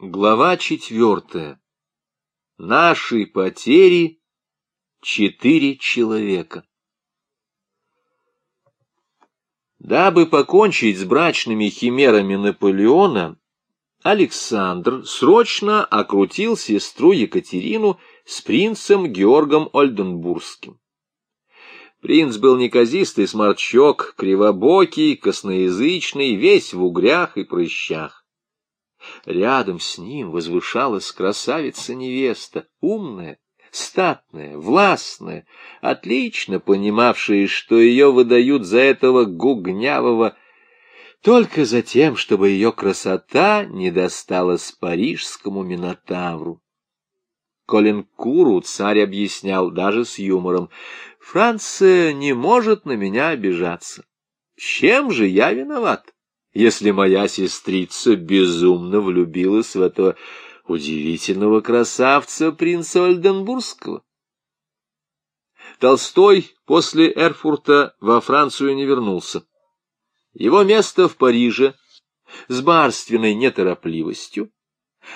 Глава четвертая. Наши потери — четыре человека. Дабы покончить с брачными химерами Наполеона, Александр срочно окрутил сестру Екатерину с принцем Георгом Ольденбургским. Принц был неказистый сморчок, кривобокий, косноязычный, весь в угрях и прыщах. Рядом с ним возвышалась красавица-невеста, умная, статная, властная, отлично понимавшая, что ее выдают за этого гугнявого, только за тем, чтобы ее красота не досталась парижскому Минотавру. Коленкуру царь объяснял даже с юмором, «Франция не может на меня обижаться. Чем же я виноват?» Если моя сестрица безумно влюбилась в этого удивительного красавца принца Ольденбургского. Толстой после Эрфурта во Францию не вернулся. Его место в Париже с барственной неторопливостью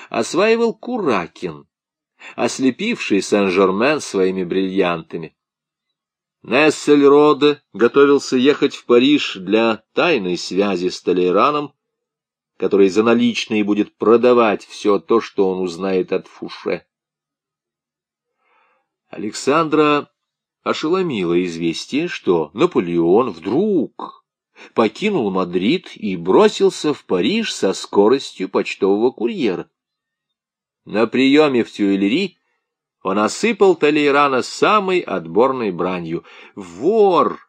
осваивал Куракин, ослепивший Сен-Жермен своими бриллиантами. Нессельроде готовился ехать в Париж для тайной связи с Толейраном, который за наличные будет продавать все то, что он узнает от Фуше. Александра ошеломило известие, что Наполеон вдруг покинул Мадрид и бросился в Париж со скоростью почтового курьера. На приеме в Тюильри он осыпал Толейрана самой отборной бранью. «Вор!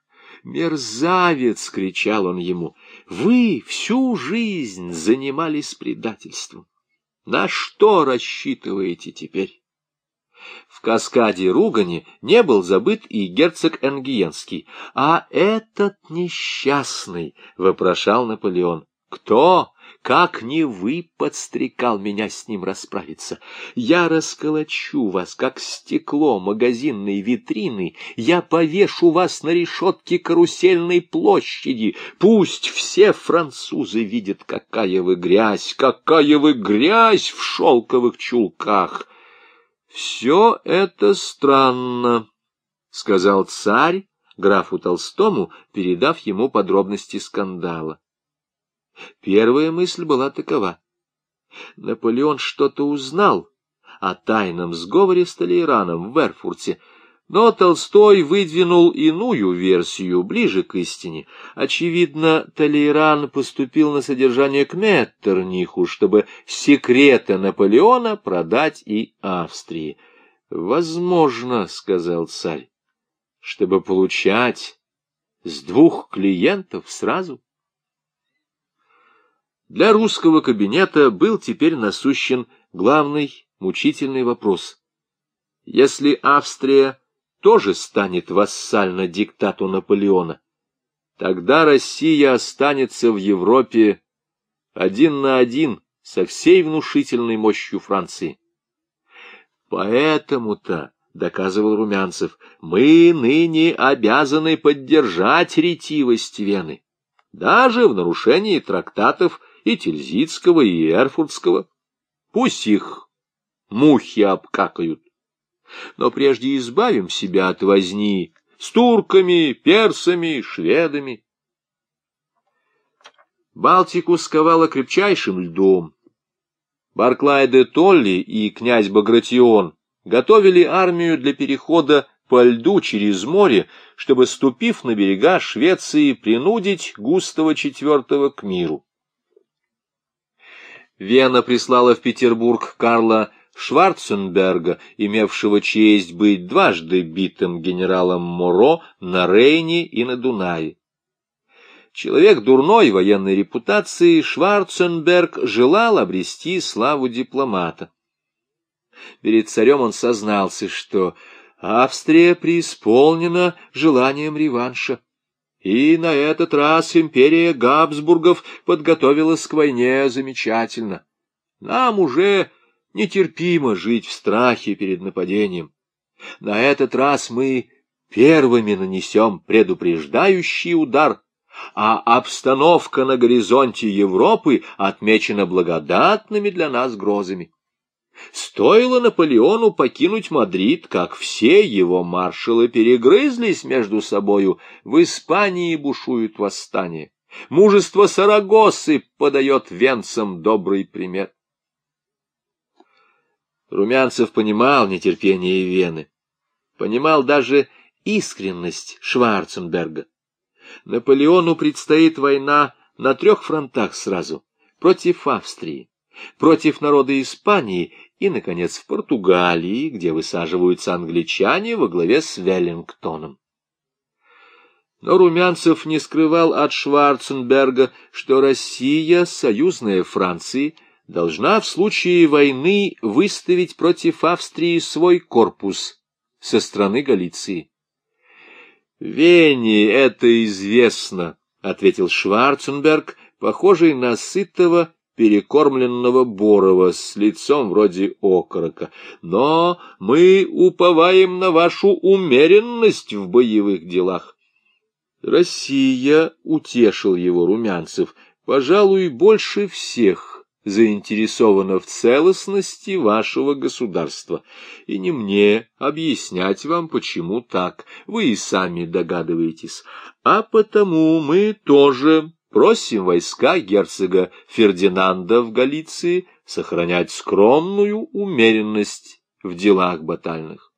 Мерзавец!» — кричал он ему. «Вы всю жизнь занимались предательством. На что рассчитываете теперь?» В каскаде ругани не был забыт и герцог Энгиенский. «А этот несчастный!» — вопрошал Наполеон. «Кто? Как не вы подстрекал меня с ним расправиться? Я расколочу вас, как стекло магазинной витрины, я повешу вас на решетке карусельной площади. Пусть все французы видят, какая вы грязь, какая вы грязь в шелковых чулках. Все это странно, — сказал царь графу Толстому, передав ему подробности скандала. Первая мысль была такова. Наполеон что-то узнал о тайном сговоре с Толейраном в Эрфурте, но Толстой выдвинул иную версию, ближе к истине. Очевидно, Толейран поступил на содержание к Меттерниху, чтобы секреты Наполеона продать и Австрии. «Возможно, — сказал царь, — чтобы получать с двух клиентов сразу». Для русского кабинета был теперь насущен главный мучительный вопрос. Если Австрия тоже станет вассально диктату Наполеона, тогда Россия останется в Европе один на один со всей внушительной мощью Франции. Поэтому-то, — доказывал Румянцев, — мы ныне обязаны поддержать ретивость Вены, даже в нарушении трактатов и Тильзитского, и Эрфуртского. Пусть их мухи обкакают. Но прежде избавим себя от возни с турками, персами, шведами. Балтику сковало крепчайшим льдом. Барклай де Толли и князь Багратион готовили армию для перехода по льду через море, чтобы, ступив на берега Швеции, принудить Густава IV к миру. Вена прислала в Петербург Карла Шварценберга, имевшего честь быть дважды битым генералом Моро на Рейне и на Дунае. Человек дурной военной репутации, Шварценберг желал обрести славу дипломата. Перед царем он сознался, что Австрия преисполнена желанием реванша. И на этот раз империя Габсбургов подготовилась к войне замечательно. Нам уже нетерпимо жить в страхе перед нападением. На этот раз мы первыми нанесем предупреждающий удар, а обстановка на горизонте Европы отмечена благодатными для нас грозами. Стоило Наполеону покинуть Мадрид, как все его маршалы перегрызлись между собою, в Испании бушуют восстания. Мужество Сарагосы подает венцам добрый пример. Румянцев понимал нетерпение Вены, понимал даже искренность Шварценберга. Наполеону предстоит война на трех фронтах сразу — против Австрии, против народа Испании и, наконец, в Португалии, где высаживаются англичане во главе с Веллингтоном. Но Румянцев не скрывал от Шварценберга, что Россия, союзная Франции, должна в случае войны выставить против Австрии свой корпус со стороны Галиции. «Вене это известно», — ответил Шварценберг, похожий на сытого перекормленного Борова с лицом вроде окорока. «Но мы уповаем на вашу умеренность в боевых делах». Россия утешил его Румянцев, пожалуй, больше всех заинтересована в целостности вашего государства, и не мне объяснять вам, почему так, вы и сами догадываетесь. А потому мы тоже просим войска герцога Фердинанда в Галиции сохранять скромную умеренность в делах батальных.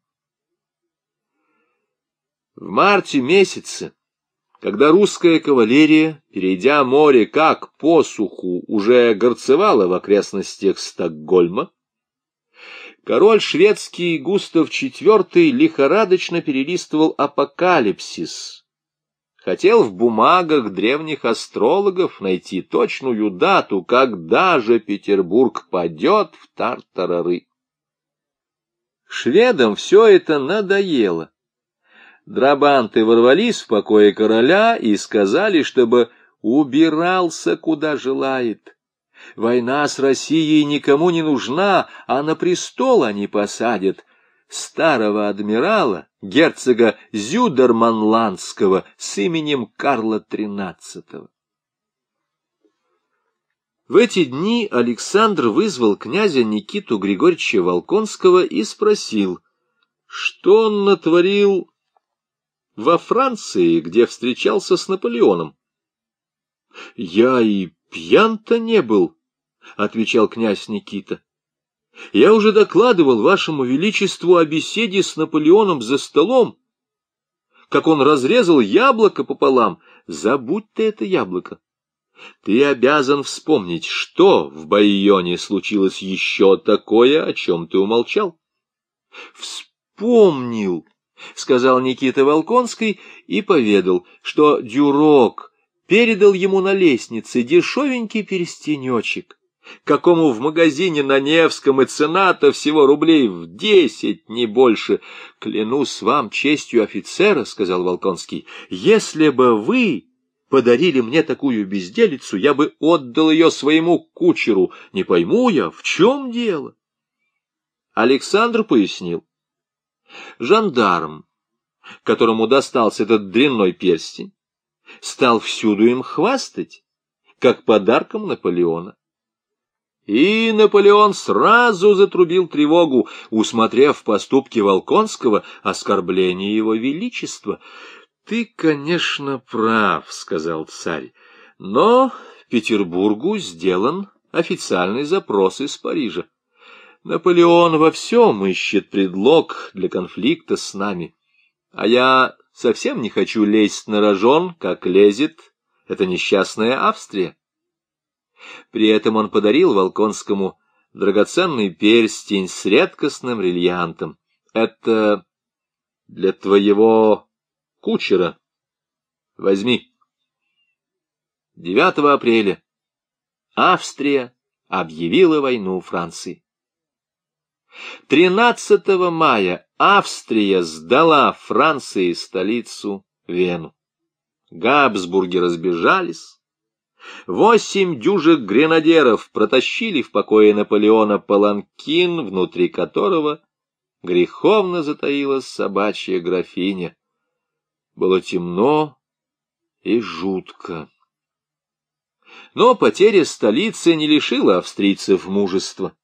В марте месяце когда русская кавалерия, перейдя море как по суху, уже горцевала в окрестностях Стокгольма, король шведский Густав IV лихорадочно перелистывал апокалипсис, хотел в бумагах древних астрологов найти точную дату, когда же Петербург падет в тартарары. Шведам все это надоело. Драбанты ворвались в покое короля и сказали, чтобы убирался, куда желает. Война с Россией никому не нужна, а на престол они посадят старого адмирала, герцога Зюдерманландского с именем Карла XIII. В эти дни Александр вызвал князя Никиту Григорьевича Волконского и спросил, что он натворил во Франции, где встречался с Наполеоном. — Я и пьян-то не был, — отвечал князь Никита. — Я уже докладывал вашему величеству о беседе с Наполеоном за столом, как он разрезал яблоко пополам. Забудь ты это яблоко. Ты обязан вспомнить, что в Байоне случилось еще такое, о чем ты умолчал. Вспомнил, — сказал Никита Волконский и поведал, что Дюрок передал ему на лестнице дешевенький перстенечек, какому в магазине на Невском и цена-то всего рублей в десять, не больше. «Клянусь вам честью офицера», — сказал Волконский, — «если бы вы подарили мне такую безделицу, я бы отдал ее своему кучеру. Не пойму я, в чем дело?» Александр пояснил. Жандарм, которому достался этот дрянной перстень, стал всюду им хвастать, как подарком Наполеона. И Наполеон сразу затрубил тревогу, усмотрев в поступке Волконского оскорбление его величества. — Ты, конечно, прав, — сказал царь, — но Петербургу сделан официальный запрос из Парижа. Наполеон во всем ищет предлог для конфликта с нами. А я совсем не хочу лезть на рожон, как лезет эта несчастная Австрия. При этом он подарил Волконскому драгоценный перстень с редкостным бриллиантом. Это для твоего кучера. Возьми. 9 апреля Австрия объявила войну Франции. 13 мая Австрия сдала Франции столицу Вену. Габсбурги разбежались. Восемь дюжек гренадеров протащили в покое Наполеона паланкин, внутри которого греховно затаилась собачья графиня. Было темно и жутко. Но потеря столицы не лишила австрийцев мужества.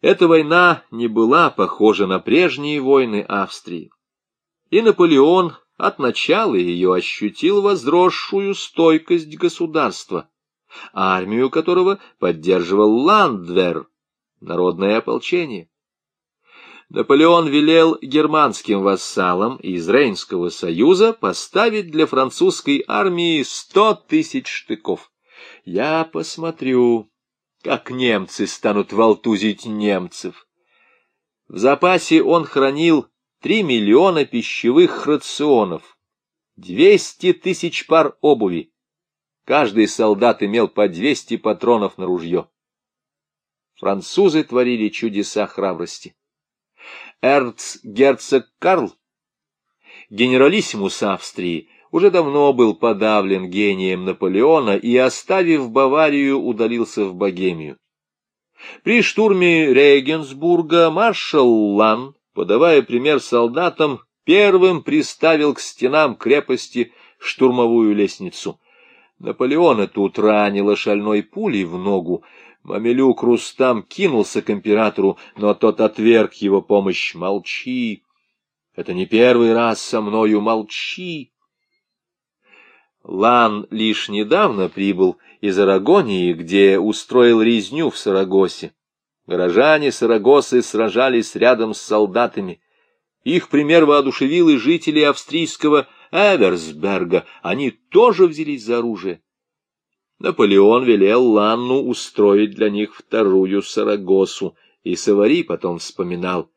Эта война не была похожа на прежние войны Австрии. И Наполеон от начала ее ощутил возросшую стойкость государства, армию которого поддерживал Ландвер, народное ополчение. Наполеон велел германским вассалам из Рейнского союза поставить для французской армии сто тысяч штыков. Я посмотрю, как немцы станут волтузить немцев. В запасе он хранил три миллиона пищевых рационов, двести тысяч пар обуви. Каждый солдат имел по двести патронов на ружье. Французы творили чудеса храбрости. Эрцгерцог Карл, генералиссимус Австрии, уже давно был подавлен гением Наполеона и, оставив Баварию, удалился в Богемию. При штурме Регенсбурга маршал Лан, подавая пример солдатам, первым приставил к стенам крепости штурмовую лестницу. Наполеона тут ранило шальной пулей в ногу. Мамелюк Рустам кинулся к императору, но тот отверг его помощь. «Молчи! Это не первый раз со мною, молчи!» Лан лишь недавно прибыл из Арагонии, где устроил резню в Сарагосе. Горожане Сарагосы сражались рядом с солдатами. Их пример воодушевил и жителей австрийского Эверсберга. Они тоже взялись за оружие. Наполеон велел Ланну устроить для них вторую Сарагосу, и Савари потом вспоминал.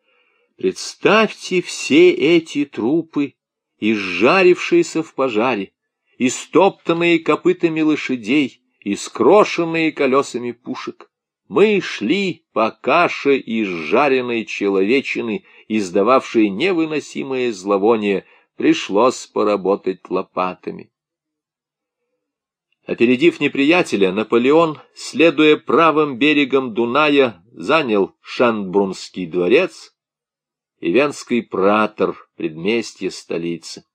Представьте все эти трупы, изжарившиеся в пожаре истоптанные копытами лошадей и скрошенные колесами пушек. Мы шли по каше из жареной человечины, издававшей невыносимое зловоние, пришлось поработать лопатами. Опередив неприятеля, Наполеон, следуя правым берегом Дуная, занял Шанбрунский дворец и Венский пратор, предместье столицы.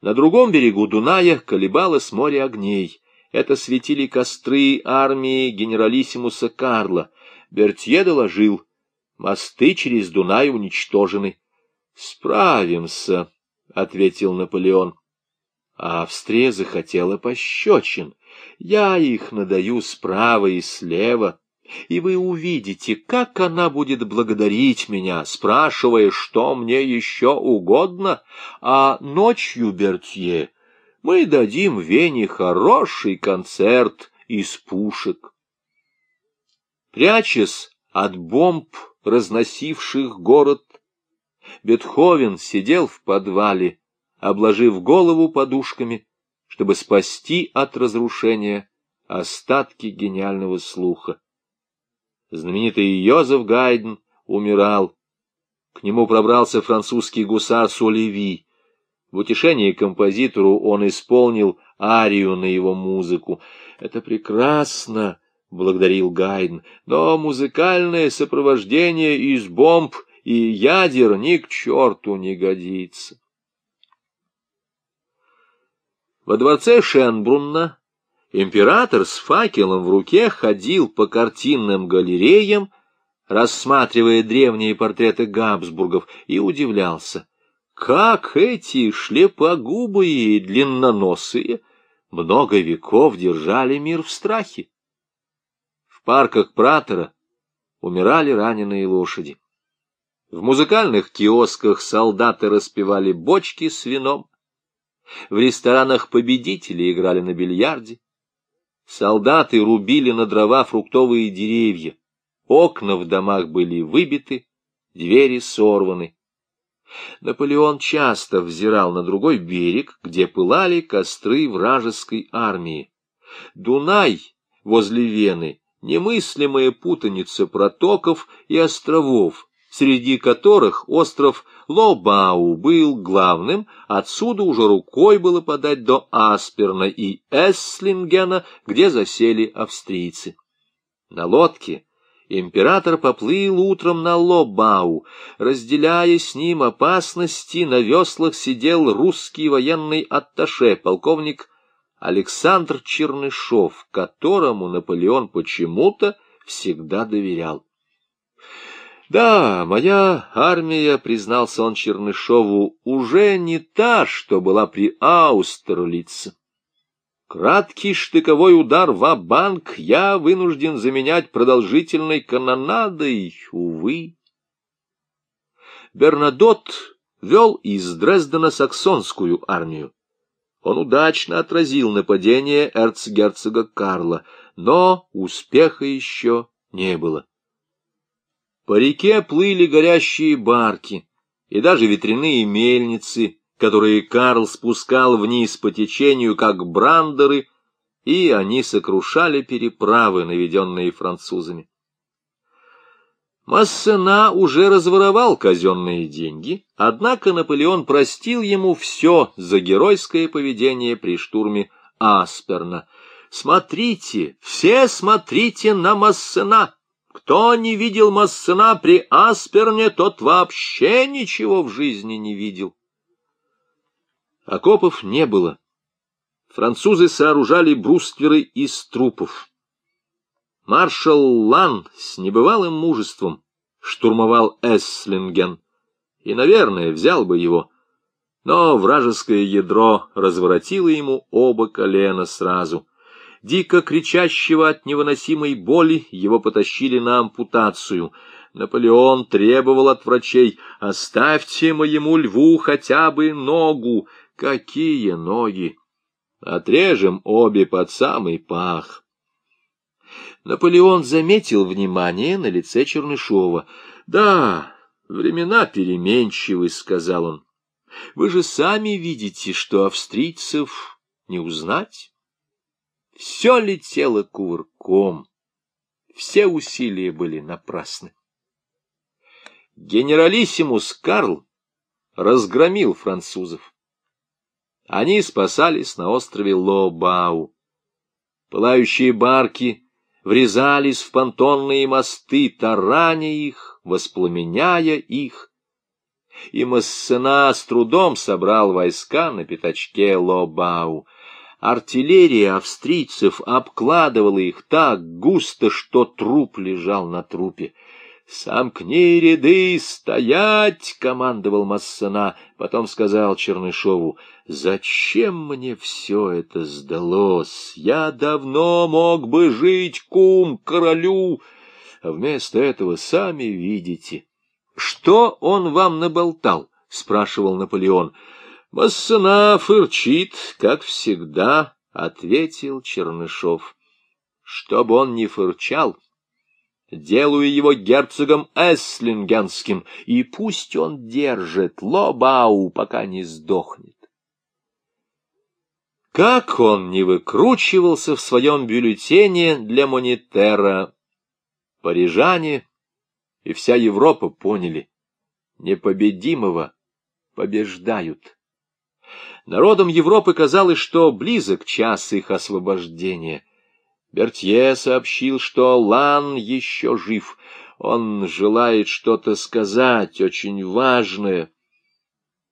На другом берегу Дуная колебалось море огней. Это светили костры армии генералиссимуса Карла. Бертье доложил, мосты через Дунай уничтожены. «Справимся», — ответил Наполеон. Австрия захотела пощечин. Я их надаю справа и слева и вы увидите, как она будет благодарить меня, спрашивая, что мне еще угодно, а ночью, Бертье, мы дадим Вене хороший концерт из пушек. Прячась от бомб, разносивших город, Бетховен сидел в подвале, обложив голову подушками, чтобы спасти от разрушения остатки гениального слуха знаменитый Йозеф Гайден умирал. К нему пробрался французский гусар Солеви. В утешение композитору он исполнил арию на его музыку. «Это прекрасно!» — благодарил Гайден. «Но музыкальное сопровождение из бомб и ядер ни к черту не годится». Во дворце Шенбрунна Император с факелом в руке ходил по картинным галереям, рассматривая древние портреты Габсбургов, и удивлялся, как эти шлепогубые и длинноносые много веков держали мир в страхе. В парках Пратора умирали раненые лошади. В музыкальных киосках солдаты распевали бочки с вином. В ресторанах победители играли на бильярде. Солдаты рубили на дрова фруктовые деревья. Окна в домах были выбиты, двери сорваны. Наполеон часто взирал на другой берег, где пылали костры вражеской армии. Дунай возле Вены — немыслимая путаница протоков и островов, среди которых остров Лобау был главным, отсюда уже рукой было подать до Асперна и Эсслингена, где засели австрийцы. На лодке император поплыл утром на Лобау. Разделяя с ним опасности, на веслах сидел русский военный атташе, полковник Александр Чернышов, которому Наполеон почему-то всегда доверял. Да, моя армия, признался он Чернышову, уже не та, что была при Аустерлице. Краткий штыковой удар в банк я вынужден заменять продолжительной канонадой, увы. Бернадот вел из Дрездена саксонскую армию. Он удачно отразил нападение эрцгерцога Карла, но успеха еще не было. По реке плыли горящие барки и даже ветряные мельницы, которые Карл спускал вниз по течению, как брандеры, и они сокрушали переправы, наведенные французами. Массена уже разворовал казенные деньги, однако Наполеон простил ему все за геройское поведение при штурме Асперна. «Смотрите, все смотрите на Массена! Кто не видел Массена при Асперне, тот вообще ничего в жизни не видел». Окопов не было. Французы сооружали брустверы из трупов. Маршал Лан с небывалым мужеством штурмовал Эсслинген и, наверное, взял бы его, но вражеское ядро разворотило ему оба колена сразу. Дико кричащего от невыносимой боли его потащили на ампутацию. Наполеон требовал от врачей «Оставьте моему льву хотя бы ногу». Какие ноги! Отрежем обе под самый пах. Наполеон заметил внимание на лице Чернышова. «Да, времена переменчивы», — сказал он. «Вы же сами видите, что австрийцев не узнать. Все летело кувырком, все усилия были напрасны. Генералиссимус Карл разгромил французов. Они спасались на острове Лобау. Пылающие барки врезались в понтонные мосты, тараня их, воспламеняя их. И Массена с трудом собрал войска на пятачке Лобау. Артиллерия австрийцев обкладывала их так густо, что труп лежал на трупе. «Сомкни ряды, стоять!» — командовал Массена. Потом сказал Чернышову, «Зачем мне все это сдалось? Я давно мог бы жить кум королю, а вместо этого сами видите». «Что он вам наболтал?» — спрашивал Наполеон. «Массена фырчит, как всегда», — ответил Чернышов. «Чтоб он не фырчал...» делаю его герцогом Эслингенским, и пусть он держит Лобау, пока не сдохнет. Как он не выкручивался в своем бюллетене для монитера, парижане и вся Европа поняли, непобедимого побеждают. Народам Европы казалось, что близок час их освобождения. Бертье сообщил, что Лан еще жив. Он желает что-то сказать, очень важное.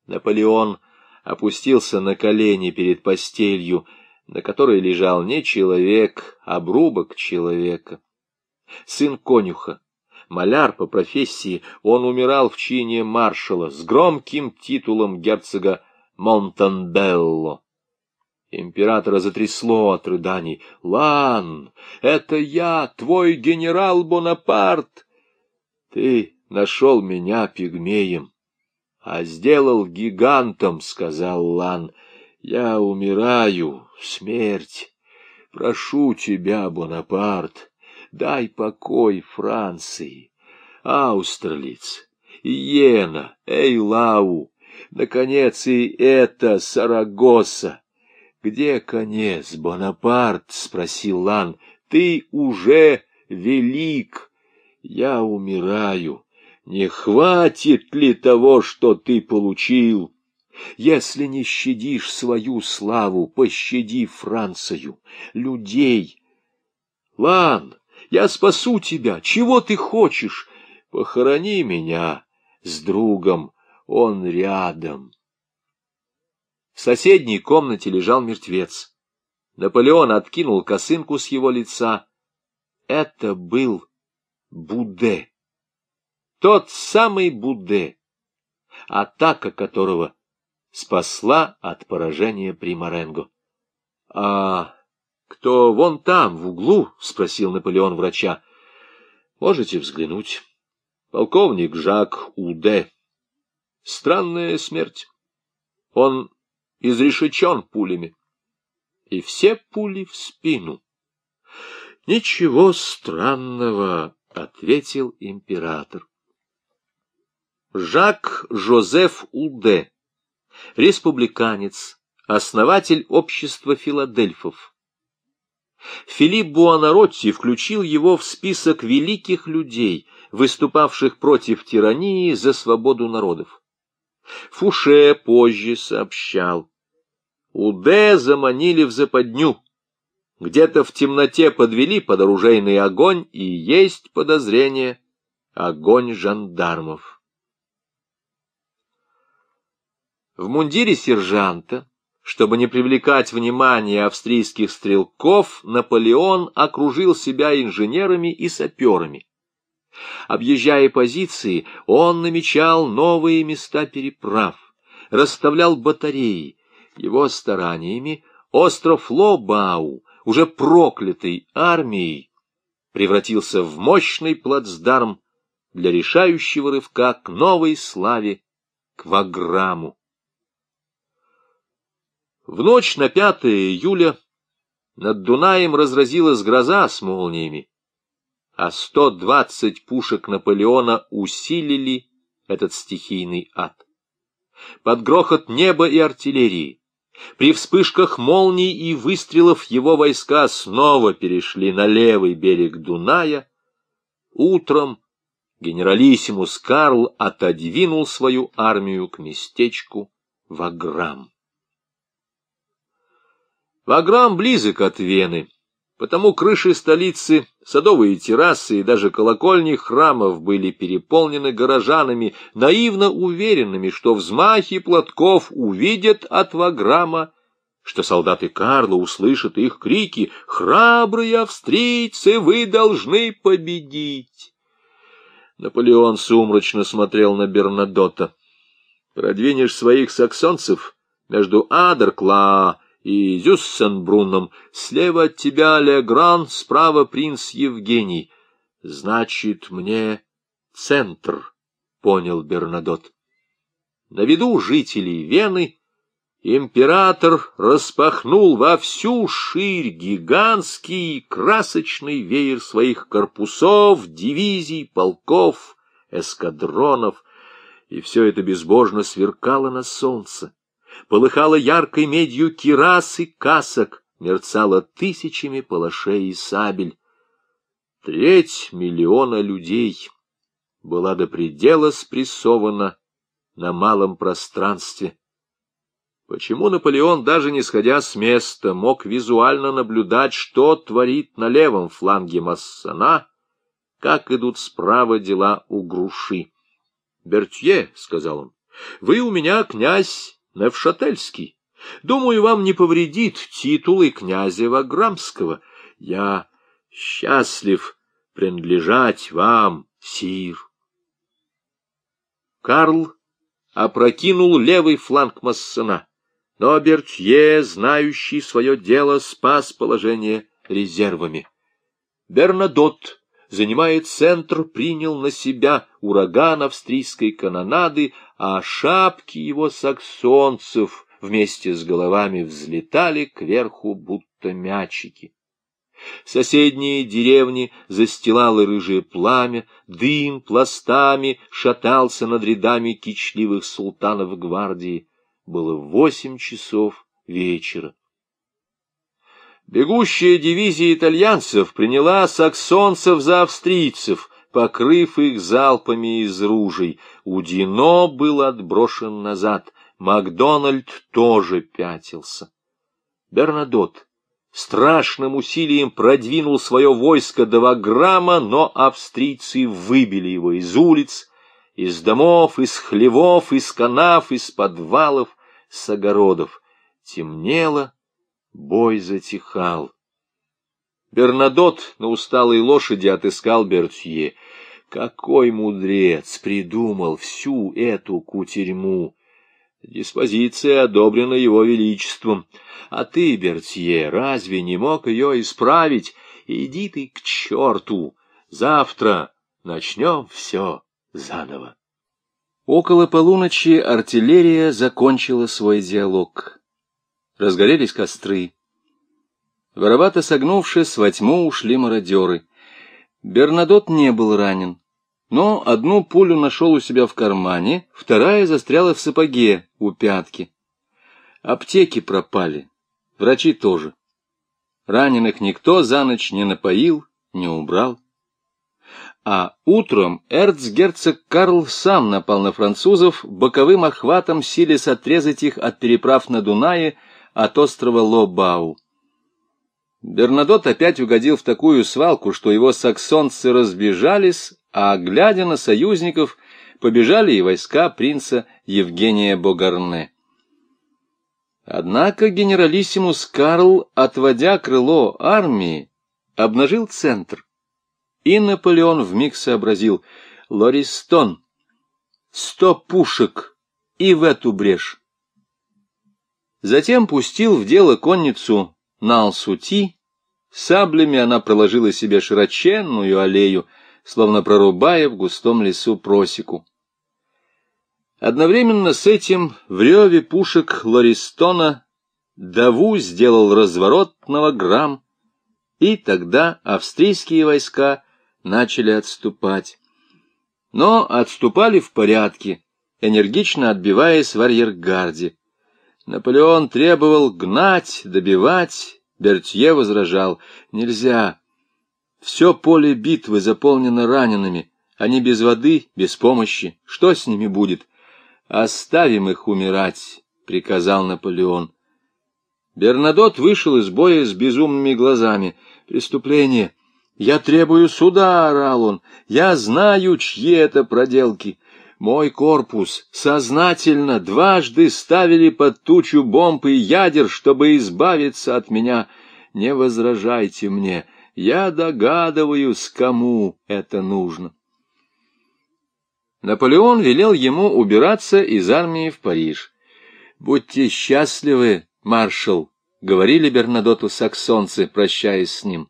Наполеон опустился на колени перед постелью, на которой лежал не человек, а обрубок человека. Сын конюха, маляр по профессии, он умирал в чине маршала с громким титулом герцога Монтанбелло. Императора затрясло от рыданий. «Лан, это я, твой генерал Бонапарт! Ты нашел меня пигмеем, а сделал гигантом, — сказал Лан. Я умираю, смерть. Прошу тебя, Бонапарт, дай покой Франции, Аустерлиц, Иена, Эйлау, наконец и это Сарагоса. «Где конец, Бонапарт?» — спросил Лан. «Ты уже велик. Я умираю. Не хватит ли того, что ты получил?» Если не щадишь свою славу, пощади Францию, людей. Лан, Я спасу тебя. Чего ты хочешь? Похорони меня с другом. Он рядом. В соседней комнате лежал мертвец. Наполеон откинул косынку с его лица. Это был Будде. Тот самый Будде, атака которого спасла от поражения Примаренго. — А кто вон там, в углу? — спросил Наполеон врача. — Можете взглянуть. Полковник Жак Уде. Странная смерть. Он изрешечен пулями. И все пули в спину. — Ничего странного, — ответил император. Жак Жозеф Уде, республиканец, основатель общества филадельфов. Филипп Буонаротти включил его в список великих людей, выступавших против тирании за свободу народов. Фуше позже сообщал. Уде заманили в западню. Где-то в темноте подвели под оружейный огонь, и есть подозрение — огонь жандармов. В мундире сержанта, чтобы не привлекать внимание австрийских стрелков, Наполеон окружил себя инженерами и саперами. Объезжая позиции, он намечал новые места переправ, расставлял батареи. Его стараниями остров Лобау, уже проклятый армией, превратился в мощный плацдарм для решающего рывка к новой славе, к Ваграму. В ночь на 5 июля над Дунаем разразилась гроза с молниями, а 120 пушек Наполеона усилили этот стихийный ад. Под грохот неба и артиллерии, при вспышках молний и выстрелов его войска снова перешли на левый берег Дуная. Утром генералиссимус Карл отодвинул свою армию к местечку Ваграм. Ваграм близок от Вены, потому крыши столицы, садовые террасы и даже колокольни храмов были переполнены горожанами, наивно уверенными, что взмахи платков увидят от Ваграма, что солдаты Карла услышат их крики «Храбрые австрийцы, вы должны победить!» Наполеон сумрачно смотрел на Бернадота. «Продвинешь своих саксонцев между Адеркла и Зюссенбрунном. Слева от тебя Легран, справа принц Евгений. Значит, мне центр, — понял Бернадот. На виду жителей Вены император распахнул во всю ширь гигантский красочный веер своих корпусов, дивизий, полков, эскадронов, и все это безбожно сверкало на солнце полыхала яркой медью кирас и касок, мерцала тысячами палашей и сабель. Треть миллиона людей была до предела спрессована на малом пространстве. Почему Наполеон, даже не сходя с места, мог визуально наблюдать, что творит на левом фланге Массана, как идут справа дела у Груши? — Бертье, — сказал он, — вы у меня, князь, Невшательский. Думаю, вам не повредит титулы князя Ваграмского. Я счастлив принадлежать вам, сир. Карл опрокинул левый фланг Массена, но Бертье, знающий свое дело, спас положение резервами. Бернадот занимая центр, принял на себя ураган австрийской канонады, а шапки его саксонцев вместе с головами взлетали кверху, будто мячики. Соседние деревни застилало рыжее пламя, дым пластами шатался над рядами кичливых султанов гвардии. Было восемь часов вечера. Бегущая дивизия итальянцев приняла саксонцев за австрийцев, покрыв их залпами из ружей. Удино был отброшен назад, Макдональд тоже пятился. Бернадот страшным усилием продвинул свое войско до Ваграма, но австрийцы выбили его из улиц, из домов, из хлевов, из канав, из подвалов, с огородов. Темнело, бой затихал. Бернадот на усталой лошади отыскал Бертье. Какой мудрец придумал всю эту кутерьму! Диспозиция одобрена его величеством. А ты, Бертье, разве не мог ее исправить? Иди ты к черту! Завтра начнем все заново. Около полуночи артиллерия закончила свой диалог. Разгорелись костры. Воровато согнувшись, во тьму ушли мародеры. Бернадот не был ранен, но одну пулю нашел у себя в кармане, вторая застряла в сапоге у пятки. Аптеки пропали, врачи тоже. Раненых никто за ночь не напоил, не убрал. А утром эрцгерцог Карл сам напал на французов, боковым охватом силясь отрезать их от переправ на Дунае от острова Лобау. Бернадот опять угодил в такую свалку, что его саксонцы разбежались, а, глядя на союзников, побежали и войска принца Евгения Богарне. Однако генералиссимус Карл, отводя крыло армии, обнажил центр. И Наполеон вмиг сообразил — Лористон, сто пушек и в эту брешь. Затем пустил в дело конницу Налсути, Саблями она проложила себе широченную аллею, словно прорубая в густом лесу просеку. Одновременно с этим в реве пушек Лористона Даву сделал разворот новограмм, и тогда австрийские войска начали отступать. Но отступали в порядке, энергично отбиваясь в арьергарде. Наполеон требовал гнать, добивать, Бертье возражал, нельзя. Все поле битвы заполнено ранеными, они без воды, без помощи. Что с ними будет? Оставим их умирать, приказал Наполеон. Бернадот вышел из боя с безумными глазами. Преступление. Я требую суда, орал он. Я знаю, чьи это проделки. Мой корпус сознательно дважды ставили под тучу бомб и ядер, чтобы избавиться от меня. Не возражайте мне, я догадываюсь, кому это нужно. Наполеон велел ему убираться из армии в Париж. «Будьте счастливы, маршал», — говорили Бернадоту саксонцы, прощаясь с ним.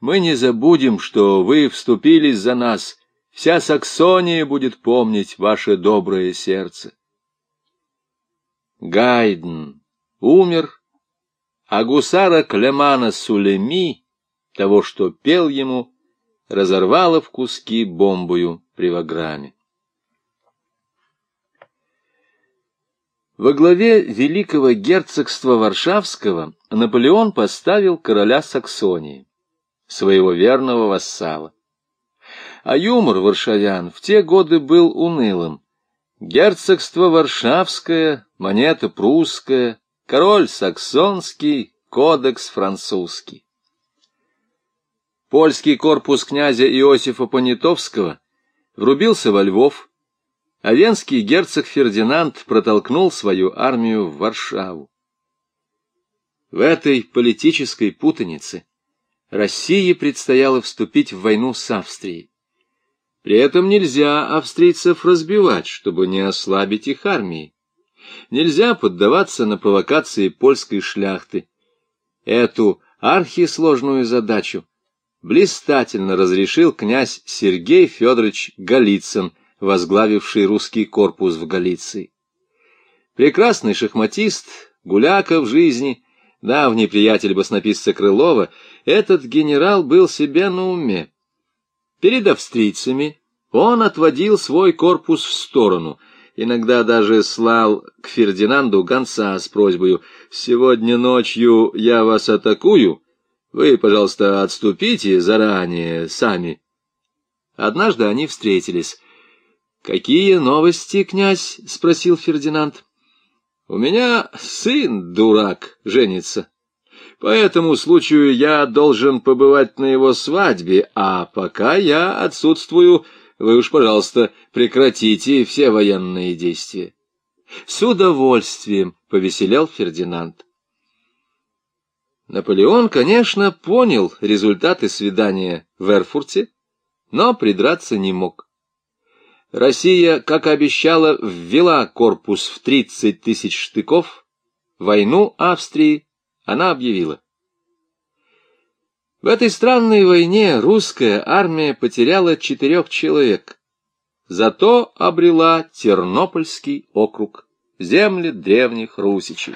«Мы не забудем, что вы вступились за нас» Вся Саксония будет помнить ваше доброе сердце. Гайден умер, а гусара Клемана Сулеми, того, что пел ему, разорвало в куски бомбою при Ваграме. Во главе великого герцогства Варшавского Наполеон поставил короля Саксонии, своего верного вассала а юмор варшавян в те годы был унылым. Герцогство Варшавское, монета прусская, король саксонский, кодекс французский. Польский корпус князя Иосифа Понятовского врубился во Львов, а венский герцог Фердинанд протолкнул свою армию в Варшаву. В этой политической путанице России предстояло вступить в войну с Австрией. При этом нельзя австрийцев разбивать, чтобы не ослабить их армии. Нельзя поддаваться на провокации польской шляхты. Эту архисложную задачу блистательно разрешил князь Сергей Федорович Голицын, возглавивший русский корпус в Галиции. Прекрасный шахматист, гуляка в жизни, давний приятель баснописца Крылова, этот генерал был себе на уме. Перед австрийцами он отводил свой корпус в сторону, иногда даже слал к Фердинанду гонца с просьбой «Сегодня ночью я вас атакую, вы, пожалуйста, отступите заранее сами». Однажды они встретились. «Какие новости, князь?» — спросил Фердинанд. «У меня сын, дурак, женится. По этому случаю я должен побывать на его свадьбе, а пока я отсутствую, вы уж, пожалуйста, прекратите все военные действия. С удовольствием повеселял Фердинанд. Наполеон, конечно, понял результаты свидания в Эрфурте, но придраться не мог. Россия, как обещала, ввела корпус в 30 тысяч штыков. Войну Австрии она объявила. В этой странной войне русская армия потеряла четырех человек, зато обрела Тернопольский округ, земли древних русичей.